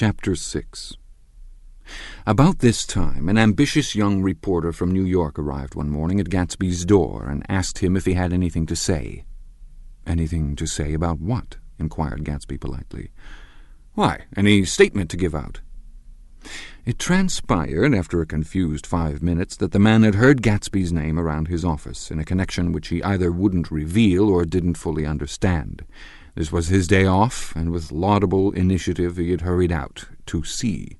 Chapter 6 About this time, an ambitious young reporter from New York arrived one morning at Gatsby's door and asked him if he had anything to say. Anything to say about what? inquired Gatsby politely. Why, any statement to give out. It transpired, after a confused five minutes, that the man had heard Gatsby's name around his office in a connection which he either wouldn't reveal or didn't fully understand. This was his day off, and with laudable initiative he had hurried out to see.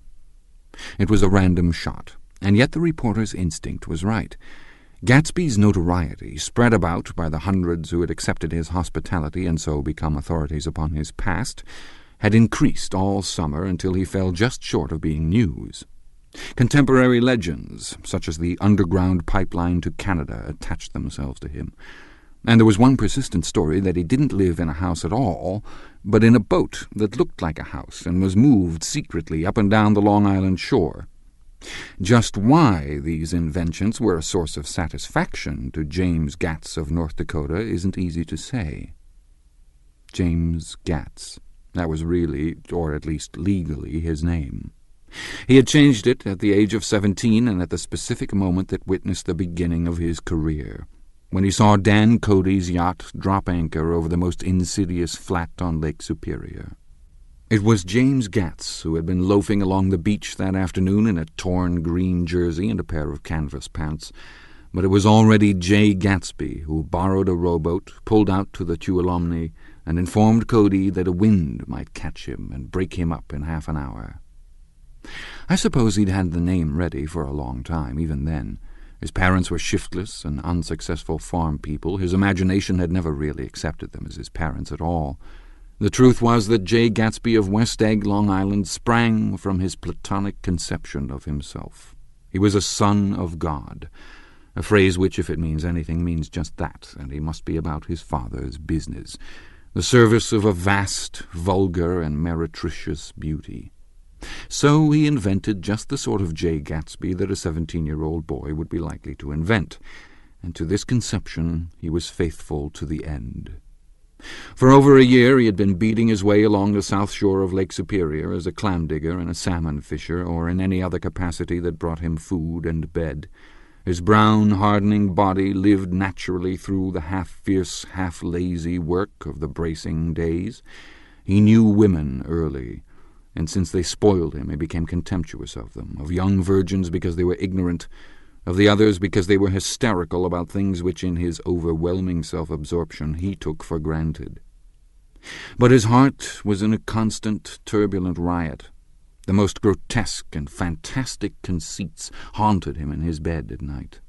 It was a random shot, and yet the reporter's instinct was right. Gatsby's notoriety, spread about by the hundreds who had accepted his hospitality and so become authorities upon his past, had increased all summer until he fell just short of being news. Contemporary legends, such as the underground pipeline to Canada, attached themselves to him. And there was one persistent story that he didn't live in a house at all, but in a boat that looked like a house and was moved secretly up and down the Long Island shore. Just why these inventions were a source of satisfaction to James Gatz of North Dakota isn't easy to say. James Gatz. That was really, or at least legally, his name. He had changed it at the age of seventeen and at the specific moment that witnessed the beginning of his career, when he saw Dan Cody's yacht drop anchor over the most insidious flat on Lake Superior. It was James Gatz who had been loafing along the beach that afternoon in a torn green jersey and a pair of canvas pants, but it was already Jay Gatsby who borrowed a rowboat, pulled out to the Tuolomee, and informed Cody that a wind might catch him and break him up in half an hour. I suppose he'd had the name ready for a long time, even then. His parents were shiftless and unsuccessful farm people. His imagination had never really accepted them as his parents at all. The truth was that Jay Gatsby of West Egg, Long Island, sprang from his platonic conception of himself. He was a son of God, a phrase which, if it means anything, means just that, and he must be about his father's business the service of a vast, vulgar, and meretricious beauty. So he invented just the sort of Jay Gatsby that a seventeen-year-old boy would be likely to invent, and to this conception he was faithful to the end. For over a year he had been beating his way along the south shore of Lake Superior as a clam digger and a salmon fisher, or in any other capacity that brought him food and bed. His brown, hardening body lived naturally through the half-fierce, half-lazy work of the bracing days. He knew women early, and since they spoiled him, he became contemptuous of them, of young virgins because they were ignorant, of the others because they were hysterical about things which in his overwhelming self-absorption he took for granted. But his heart was in a constant, turbulent riot. The most grotesque and fantastic conceits haunted him in his bed at night.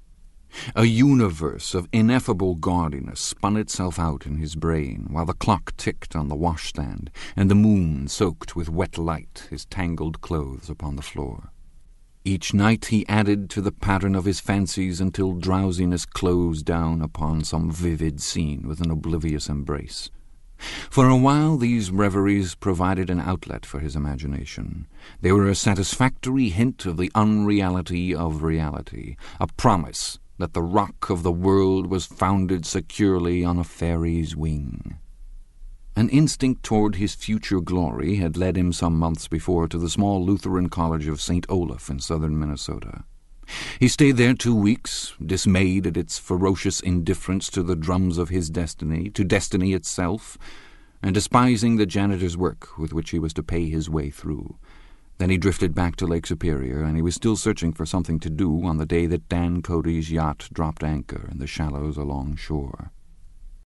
A universe of ineffable gaudiness spun itself out in his brain while the clock ticked on the washstand and the moon soaked with wet light his tangled clothes upon the floor. Each night he added to the pattern of his fancies until drowsiness closed down upon some vivid scene with an oblivious embrace. For a while these reveries provided an outlet for his imagination. They were a satisfactory hint of the unreality of reality, a promise that the rock of the world was founded securely on a fairy's wing. An instinct toward his future glory had led him some months before to the small Lutheran college of St. Olaf in southern Minnesota. He stayed there two weeks, dismayed at its ferocious indifference to the drums of his destiny, to destiny itself, and despising the janitor's work with which he was to pay his way through. Then he drifted back to Lake Superior, and he was still searching for something to do on the day that Dan Cody's yacht dropped anchor in the shallows along shore.